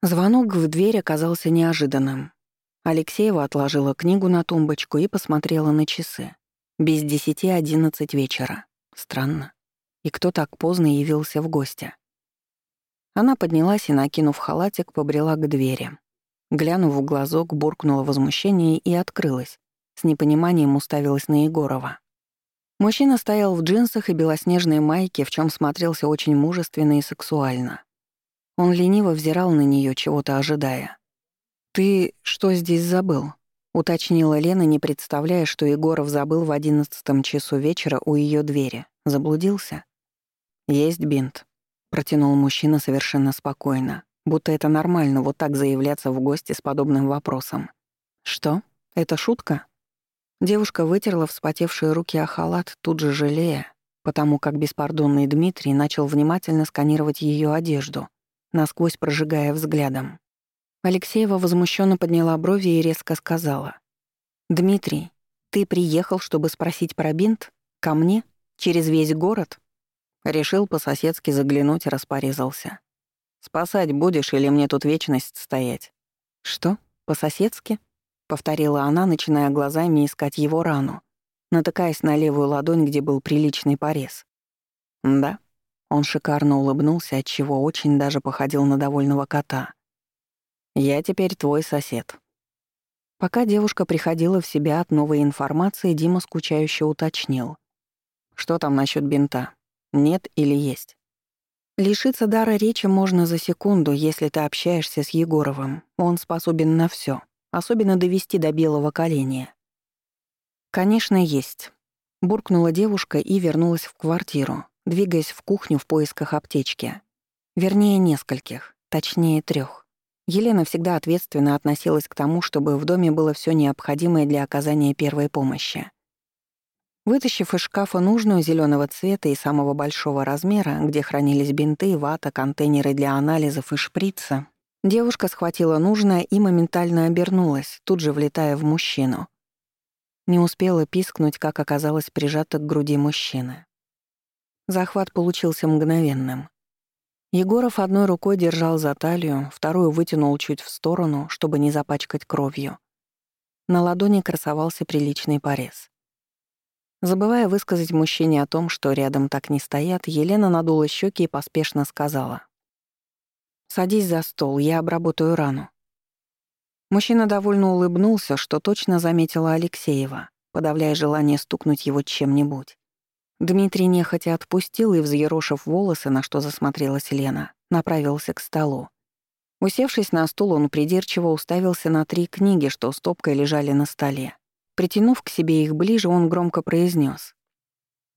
Звонок в дверь оказался неожиданным. Алексеева отложила книгу на тумбочку и посмотрела на часы. Без десяти одиннадцать вечера. Странно. И кто так поздно явился в гости? Она поднялась и, накинув халатик, побрела к двери. Глянув в глазок, буркнула возмущение и открылась. С непониманием уставилась на Егорова. Мужчина стоял в джинсах и белоснежной майке, в чем смотрелся очень мужественно и сексуально. Он лениво взирал на нее, чего-то ожидая. «Ты что здесь забыл?» — уточнила Лена, не представляя, что Егоров забыл в одиннадцатом часу вечера у ее двери. Заблудился? «Есть бинт», — протянул мужчина совершенно спокойно, будто это нормально вот так заявляться в гости с подобным вопросом. «Что? Это шутка?» Девушка вытерла вспотевшие руки о халат, тут же жалея, потому как беспардонный Дмитрий начал внимательно сканировать ее одежду, насквозь прожигая взглядом. Алексеева возмущенно подняла брови и резко сказала. «Дмитрий, ты приехал, чтобы спросить про бинт? Ко мне? Через весь город?» Решил по-соседски заглянуть, распорезался. «Спасать будешь или мне тут вечность стоять?» «Что? По-соседски?» — повторила она, начиная глазами искать его рану, натыкаясь на левую ладонь, где был приличный порез. «Да», он шикарно улыбнулся, отчего очень даже походил на довольного кота. «Я теперь твой сосед». Пока девушка приходила в себя от новой информации, Дима скучающе уточнил. «Что там насчет бинта? Нет или есть?» «Лишиться дара речи можно за секунду, если ты общаешься с Егоровым. Он способен на все, особенно довести до белого коленя». «Конечно, есть», — буркнула девушка и вернулась в квартиру, двигаясь в кухню в поисках аптечки. Вернее, нескольких, точнее, трех. Елена всегда ответственно относилась к тому, чтобы в доме было все необходимое для оказания первой помощи. Вытащив из шкафа нужную зеленого цвета и самого большого размера, где хранились бинты, вата, контейнеры для анализов и шприца, девушка схватила нужное и моментально обернулась, тут же влетая в мужчину. Не успела пискнуть, как оказалась прижата к груди мужчины. Захват получился мгновенным. Егоров одной рукой держал за талию, вторую вытянул чуть в сторону, чтобы не запачкать кровью. На ладони красовался приличный порез. Забывая высказать мужчине о том, что рядом так не стоят, Елена надула щеки и поспешно сказала. «Садись за стол, я обработаю рану». Мужчина довольно улыбнулся, что точно заметила Алексеева, подавляя желание стукнуть его чем-нибудь. Дмитрий нехотя отпустил и, взъерошив волосы, на что засмотрелась Лена, направился к столу. Усевшись на стул, он придирчиво уставился на три книги, что стопкой лежали на столе. Притянув к себе их ближе, он громко произнес: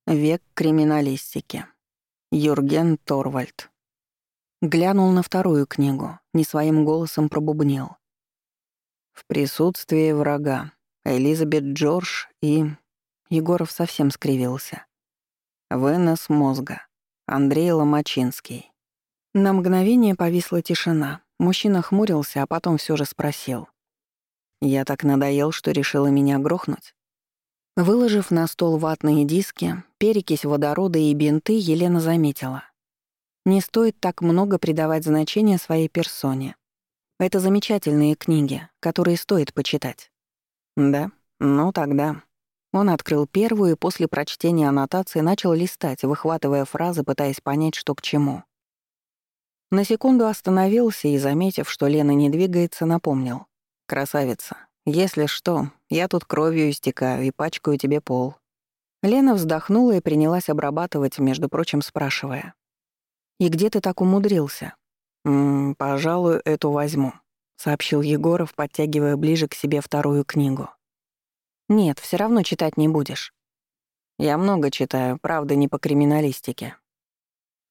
«Век криминалистики. Юрген Торвальд». Глянул на вторую книгу, не своим голосом пробубнил. «В присутствии врага. Элизабет Джордж и...» Егоров совсем скривился. Венес мозга. Андрей Ломачинский. На мгновение повисла тишина. Мужчина хмурился, а потом все же спросил. «Я так надоел, что решила меня грохнуть?» Выложив на стол ватные диски, перекись водорода и бинты, Елена заметила. «Не стоит так много придавать значения своей персоне. Это замечательные книги, которые стоит почитать». «Да, ну тогда», он открыл первую и после прочтения аннотации начал листать, выхватывая фразы, пытаясь понять, что к чему. На секунду остановился и, заметив, что Лена не двигается, напомнил. «Красавица, если что, я тут кровью истекаю и пачкаю тебе пол». Лена вздохнула и принялась обрабатывать, между прочим, спрашивая. «И где ты так умудрился?» «М -м, «Пожалуй, эту возьму», — сообщил Егоров, подтягивая ближе к себе вторую книгу. Нет, все равно читать не будешь. Я много читаю, правда, не по криминалистике.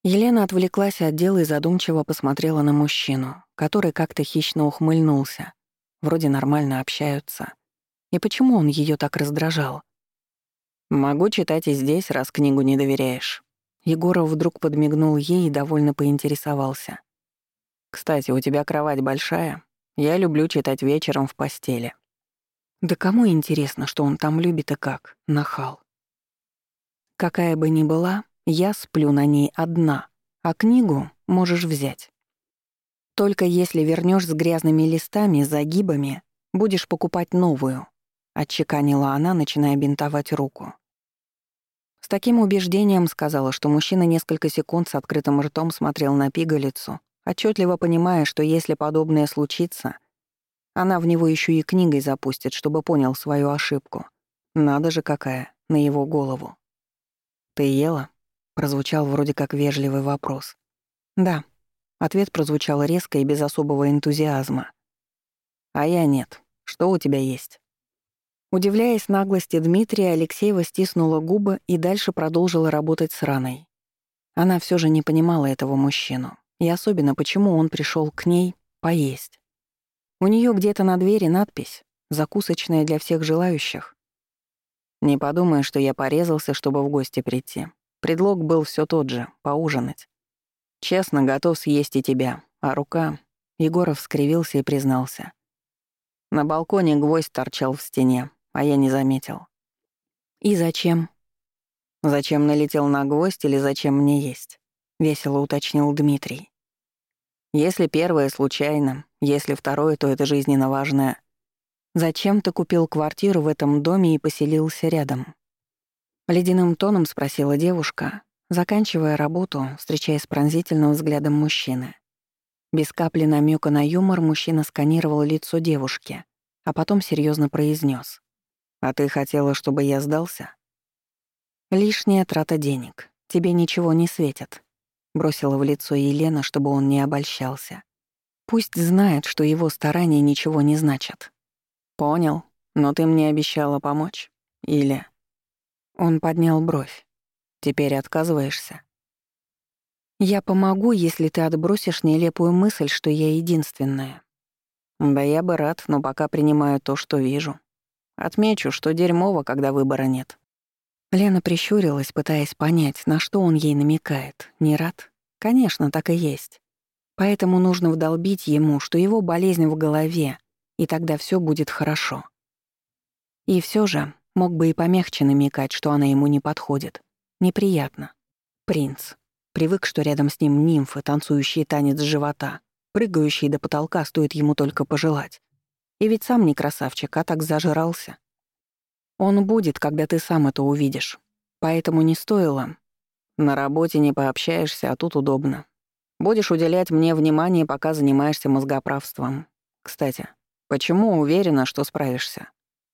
Елена отвлеклась от дела и задумчиво посмотрела на мужчину, который как-то хищно ухмыльнулся. Вроде нормально общаются. И почему он ее так раздражал? «Могу читать и здесь, раз книгу не доверяешь». Егоров вдруг подмигнул ей и довольно поинтересовался. «Кстати, у тебя кровать большая. Я люблю читать вечером в постели». Да кому интересно, что он там любит и как, нахал. Какая бы ни была, я сплю на ней одна, а книгу можешь взять. Только если вернешь с грязными листами, загибами, будешь покупать новую, отчеканила она, начиная бинтовать руку. С таким убеждением сказала, что мужчина несколько секунд с открытым ртом смотрел на пигалицу, отчетливо понимая, что если подобное случится, она в него еще и книгой запустит, чтобы понял свою ошибку. Надо же какая, на его голову. «Ты ела?» — прозвучал вроде как вежливый вопрос. «Да». Ответ прозвучал резко и без особого энтузиазма. «А я нет. Что у тебя есть?» Удивляясь наглости Дмитрия, Алексеева стиснула губы и дальше продолжила работать с раной. Она все же не понимала этого мужчину, и особенно почему он пришел к ней поесть. У нее где-то на двери надпись «Закусочная для всех желающих». Не подумай, что я порезался, чтобы в гости прийти. Предлог был все тот же — поужинать. Честно, готов съесть и тебя. А рука... Егоров скривился и признался. На балконе гвоздь торчал в стене, а я не заметил. «И зачем?» «Зачем налетел на гвоздь или зачем мне есть?» — весело уточнил Дмитрий. Если первое случайно, если второе, то это жизненно важное. Зачем ты купил квартиру в этом доме и поселился рядом? Ледяным тоном спросила девушка, заканчивая работу, встречая с пронзительным взглядом мужчины. Без капли намека на юмор мужчина сканировал лицо девушки, а потом серьезно произнес: «А ты хотела, чтобы я сдался?» «Лишняя трата денег. Тебе ничего не светит бросила в лицо Елена, чтобы он не обольщался. Пусть знает, что его старания ничего не значат. Понял, но ты мне обещала помочь. Или Он поднял бровь. Теперь отказываешься? Я помогу, если ты отбросишь нелепую мысль, что я единственная. Да я бы рад, но пока принимаю то, что вижу. Отмечу, что дерьмово, когда выбора нет. Лена прищурилась, пытаясь понять, на что он ей намекает. Не рад? Конечно, так и есть. Поэтому нужно вдолбить ему, что его болезнь в голове, и тогда все будет хорошо. И все же мог бы и помягче намекать, что она ему не подходит. Неприятно. Принц. Привык, что рядом с ним нимфы, танцующие танец живота, прыгающие до потолка, стоит ему только пожелать. И ведь сам не красавчик, а так зажрался, он будет, когда ты сам это увидишь. Поэтому не стоило. На работе не пообщаешься, а тут удобно. Будешь уделять мне внимание, пока занимаешься мозгоправством. Кстати, почему уверена, что справишься?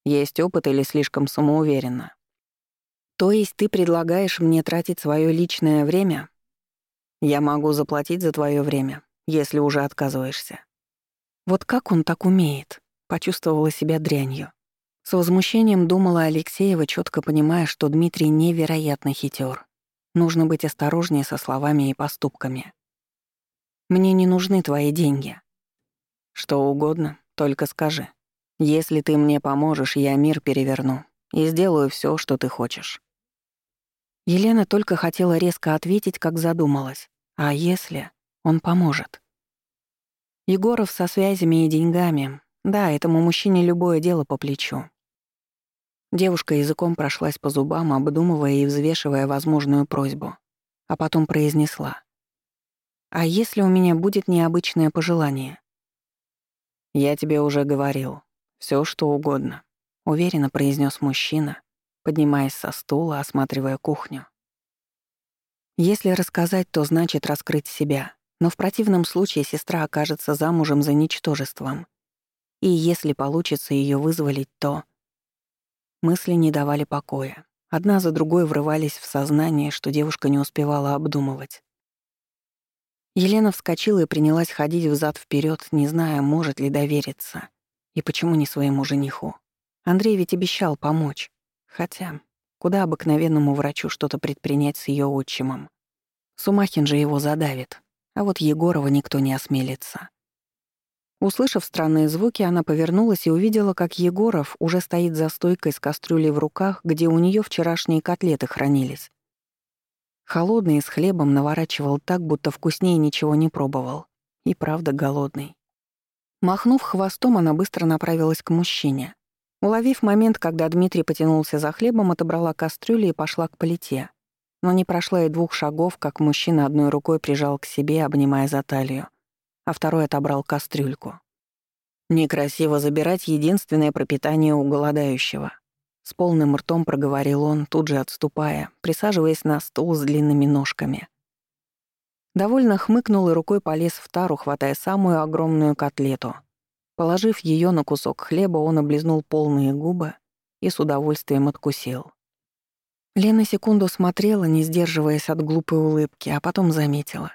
Есть опыт или слишком самоуверенно? То есть ты предлагаешь мне тратить свое личное время? Я могу заплатить за твое время, если уже отказываешься. Вот как он так умеет? Почувствовала себя дрянью. С возмущением думала Алексеева, четко понимая, что Дмитрий невероятно хитер. Нужно быть осторожнее со словами и поступками. «Мне не нужны твои деньги». «Что угодно, только скажи. Если ты мне поможешь, я мир переверну и сделаю все, что ты хочешь». Елена только хотела резко ответить, как задумалась. «А если он поможет?» Егоров со связями и деньгами. Да, этому мужчине любое дело по плечу. Девушка языком прошлась по зубам, обдумывая и взвешивая возможную просьбу, а потом произнесла. «А если у меня будет необычное пожелание?» «Я тебе уже говорил. Все, что угодно», — уверенно произнес мужчина, поднимаясь со стула, осматривая кухню. «Если рассказать, то значит раскрыть себя, но в противном случае сестра окажется замужем за ничтожеством. И если получится ее вызволить, то...» Мысли не давали покоя. Одна за другой врывались в сознание, что девушка не успевала обдумывать. Елена вскочила и принялась ходить взад вперед, не зная, может ли довериться. И почему не своему жениху? Андрей ведь обещал помочь. Хотя, куда обыкновенному врачу что-то предпринять с ее отчимом? Сумахин же его задавит, а вот Егорова никто не осмелится. Услышав странные звуки, она повернулась и увидела, как Егоров уже стоит за стойкой с кастрюлей в руках, где у нее вчерашние котлеты хранились. Холодный с хлебом наворачивал так, будто вкуснее ничего не пробовал. И правда голодный. Махнув хвостом, она быстро направилась к мужчине. Уловив момент, когда Дмитрий потянулся за хлебом, отобрала кастрюлю и пошла к плите. Но не прошла и двух шагов, как мужчина одной рукой прижал к себе, обнимая за талию а второй отобрал кастрюльку. «Некрасиво забирать единственное пропитание у голодающего». С полным ртом проговорил он, тут же отступая, присаживаясь на стул с длинными ножками. Довольно хмыкнул и рукой полез в тару, хватая самую огромную котлету. Положив ее на кусок хлеба, он облизнул полные губы и с удовольствием откусил. Лена секунду смотрела, не сдерживаясь от глупой улыбки, а потом заметила.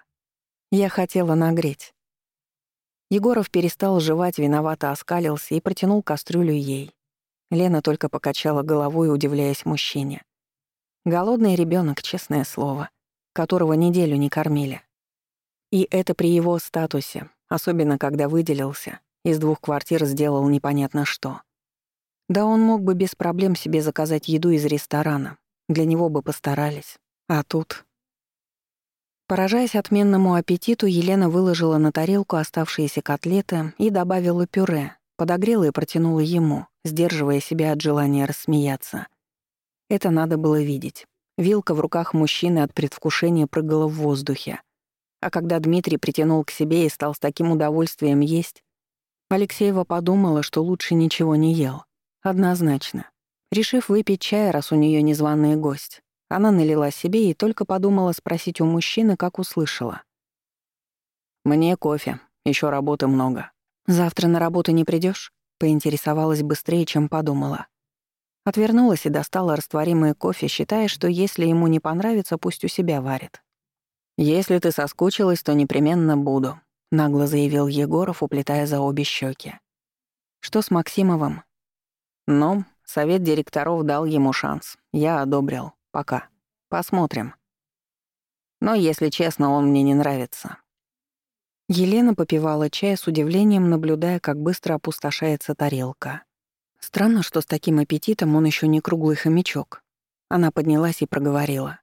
«Я хотела нагреть». Егоров перестал жевать, виновато оскалился и протянул кастрюлю ей. Лена только покачала головой, удивляясь мужчине. Голодный ребенок, честное слово, которого неделю не кормили. И это при его статусе, особенно когда выделился, из двух квартир сделал непонятно что. Да он мог бы без проблем себе заказать еду из ресторана, для него бы постарались. А тут Поражаясь отменному аппетиту, Елена выложила на тарелку оставшиеся котлеты и добавила пюре, подогрела и протянула ему, сдерживая себя от желания рассмеяться. Это надо было видеть. Вилка в руках мужчины от предвкушения прыгала в воздухе. А когда Дмитрий притянул к себе и стал с таким удовольствием есть, Алексеева подумала, что лучше ничего не ел. Однозначно. Решив выпить чай, раз у нее незваный гость, она налила себе и только подумала спросить у мужчины, как услышала. «Мне кофе. Еще работы много». «Завтра на работу не придешь? поинтересовалась быстрее, чем подумала. Отвернулась и достала растворимый кофе, считая, что если ему не понравится, пусть у себя варит. «Если ты соскучилась, то непременно буду», — нагло заявил Егоров, уплетая за обе щеки. «Что с Максимовым?» «Ну, совет директоров дал ему шанс. Я одобрил. Пока. Посмотрим. Но, если честно, он мне не нравится. Елена попивала чай с удивлением, наблюдая, как быстро опустошается тарелка. Странно, что с таким аппетитом он еще не круглый хомячок. Она поднялась и проговорила.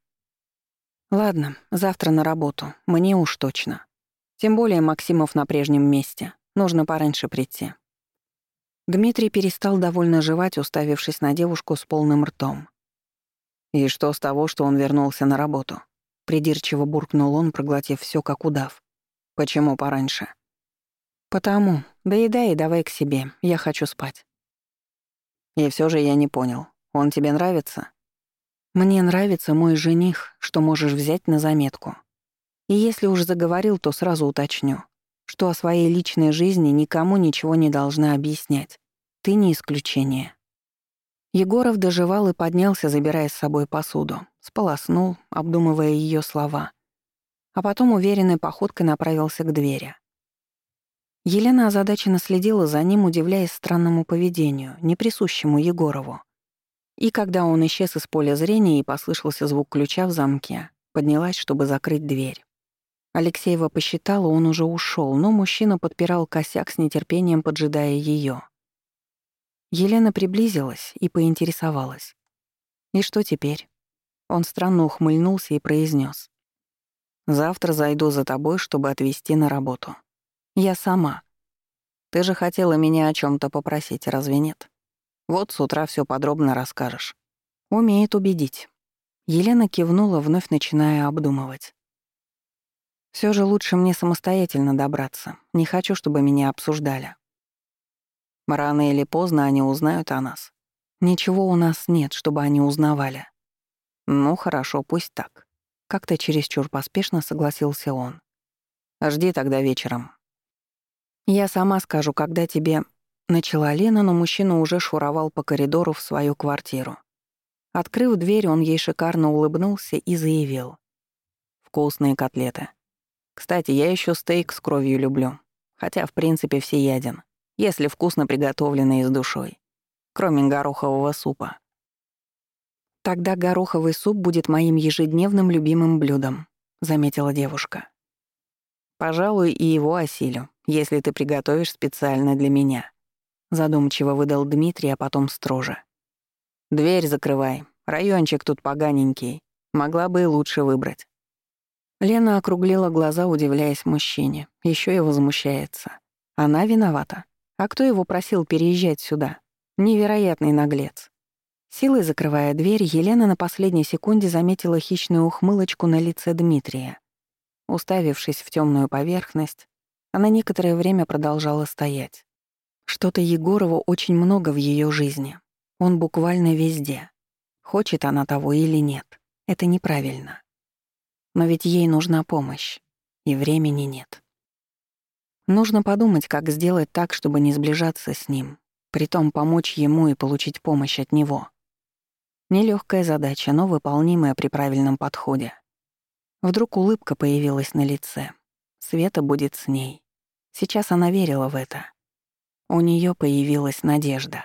«Ладно, завтра на работу. Мне уж точно. Тем более Максимов на прежнем месте. Нужно пораньше прийти». Дмитрий перестал довольно жевать, уставившись на девушку с полным ртом. «И что с того, что он вернулся на работу?» Придирчиво буркнул он, проглотив все как удав. «Почему пораньше?» «Потому. Доедай и давай к себе. Я хочу спать». «И все же я не понял. Он тебе нравится?» «Мне нравится мой жених, что можешь взять на заметку. И если уж заговорил, то сразу уточню, что о своей личной жизни никому ничего не должна объяснять. Ты не исключение». Егоров доживал и поднялся, забирая с собой посуду. Сполоснул, обдумывая ее слова. А потом уверенной походкой направился к двери. Елена озадаченно следила за ним, удивляясь странному поведению, неприсущему Егорову. И когда он исчез из поля зрения и послышался звук ключа в замке, поднялась, чтобы закрыть дверь. Алексеева посчитала, он уже ушел, но мужчина подпирал косяк с нетерпением, поджидая ее. Елена приблизилась и поинтересовалась. «И что теперь?» Он странно ухмыльнулся и произнес: «Завтра зайду за тобой, чтобы отвезти на работу. Я сама. Ты же хотела меня о чем то попросить, разве нет? Вот с утра все подробно расскажешь». «Умеет убедить». Елена кивнула, вновь начиная обдумывать. Все же лучше мне самостоятельно добраться. Не хочу, чтобы меня обсуждали. Рано или поздно они узнают о нас. Ничего у нас нет, чтобы они узнавали. Ну хорошо, пусть так. Как-то чересчур поспешно согласился он. Жди тогда вечером. Я сама скажу, когда тебе... Начала Лена, но мужчина уже шуровал по коридору в свою квартиру. Открыв дверь, он ей шикарно улыбнулся и заявил. «Вкусные котлеты. Кстати, я еще стейк с кровью люблю. Хотя, в принципе, все всеяден если вкусно приготовленные с душой, кроме горохового супа. «Тогда гороховый суп будет моим ежедневным любимым блюдом», — заметила девушка. «Пожалуй, и его осилю, если ты приготовишь специально для меня», — задумчиво выдал Дмитрий, а потом строже. «Дверь закрывай, райончик тут поганенький, могла бы и лучше выбрать». Лена округлила глаза, удивляясь мужчине. Еще и возмущается. Она виновата. А кто его просил переезжать сюда? Невероятный наглец. Силой закрывая дверь, Елена на последней секунде заметила хищную ухмылочку на лице Дмитрия. Уставившись в темную поверхность, она некоторое время продолжала стоять. Что-то Егорова очень много в ее жизни. Он буквально везде. Хочет она того или нет. Это неправильно. Но ведь ей нужна помощь. И времени нет. Нужно подумать, как сделать так, чтобы не сближаться с ним, притом помочь ему и получить помощь от него. Нелегкая задача, но выполнимая при правильном подходе. Вдруг улыбка появилась на лице. Света будет с ней. Сейчас она верила в это. У нее появилась надежда.